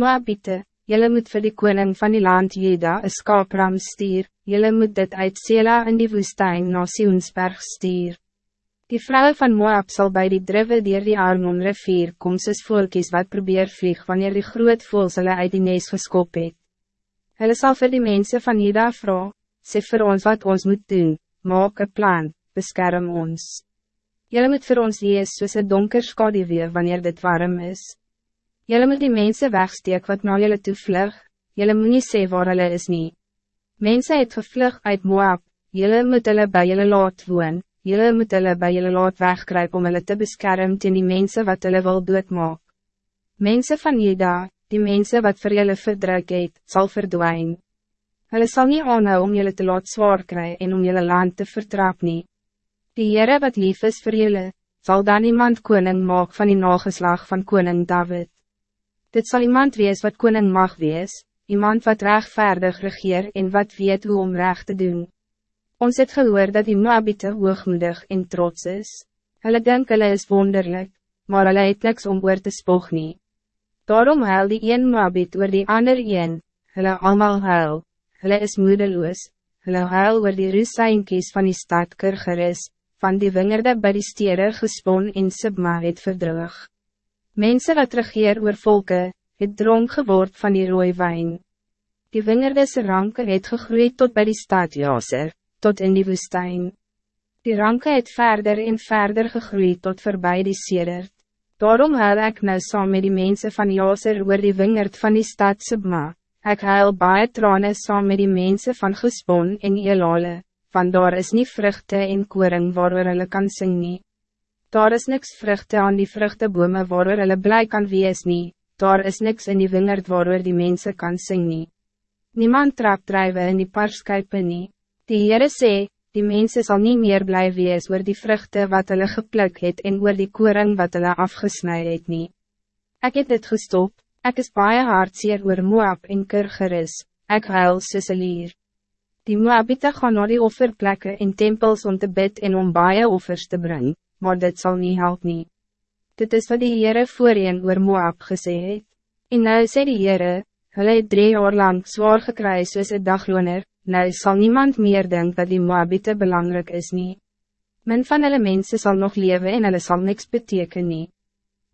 Moabite, jylle moet vir die koning van die land Jeda een skaapram stuur, jylle moet dit uit Sela in die woestijn na Sionsberg stuur. Die vrouwen van Moab zal bij die drive dier die Arnon rivier kom soos volkies wat probeer vlieg wanneer die groot voels hulle uit die nees geskop het. Hulle sal vir die mense van Jeda vraag, sê vir ons wat ons moet doen, maak een plan, beskerm ons. Jylle moet voor ons lees soos een donker skaduwee wanneer dit warm is. Jylle moet die mensen wegsteek wat na jylle toe vlug, jylle moet nie sê waar hulle is nie. Mensen het gevlug uit Moab, jylle moet hulle by jylle laat woon, jylle moet hulle by jylle laat wegkruip om hulle te beskerm teen die mensen wat hulle wil doodmaak. Mensen van Jeda, die mensen wat vir jylle verdruk het, sal verdwijnen. Hulle sal nie aanhou om jylle te laat zwaar kry en om jylle land te vertrap nie. Die Heere wat lief is vir julle, sal dan iemand koning maak van die nageslag van koning David. Dit zal iemand wees wat koning mag wees, iemand wat rechtvaardig regeer en wat weet hoe om recht te doen. Ons het gehoor dat die Moabite hoogmoedig en trots is. Hulle denk hulle is wonderlijk, maar hulle het niks om oor te spog nie. Daarom huil die een Moabit oor die ander een, hulle allemaal huil, hulle is moedeloos, hulle huil oor die Rusainkies van die stad Kirgeris, van die wingerde bij die stede gespon en Sibma het verdrug. Mensen wat regeer oor volke, het dronk geword van die rooie wijn. Die wingerdese ranke het gegroeid tot bij die stad Jaser, tot in die woestijn. Die ranke het verder en verder gegroeid tot voorbij die sedert. Daarom huil ek nou saam met die mensen van Jaser oor die wingerd van die stad Sibma. Ik huil baie trane saam met die mensen van Gespon en Elale want daar is niet vruchten in koring waarover hulle kan sing nie. Daar is niks vruchten aan die vruchtebome waarover hulle blij kan wees nie, daar is niks in die wingerd waarover die mensen kan sing nie. Niemand trap drijven in die parskuipe nie. Die Heere sê, die mensen zal niet meer blij wees oor die vruchten wat hulle gepluk het en oor die koring wat hulle afgesnijd het nie. Ek het dit gestop, ek is baie hartseer oor Moab en Kirgeris, ek huil soos een lier. Die Moabite gaan naar die offerplekken in tempels om te bid en om baie offers te brengen, maar dit zal niet helpen. nie. Dit is wat die Heere voorheen oor Moab gesê het. En nou sê die Heere, hulle het drie jaar lang zwaar gekry soos een dagloner, nou zal niemand meer denken dat die Moabite belangrijk is nie. Men van hulle mense sal nog leven en hulle sal niks beteken nie.